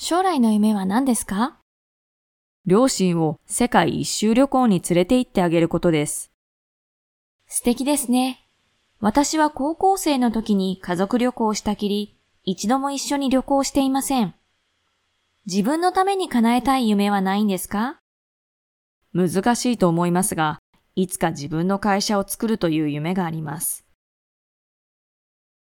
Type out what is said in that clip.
将来の夢は何ですか？両親を世界一周旅行に連れて行ってあげることです。素敵ですね。私は高校生の時に家族旅行をしたきり、一度も一緒に旅行していません。自分のために叶えたい夢はないんですか？難しいと思いますが、いつか自分の会社を作るという夢があります。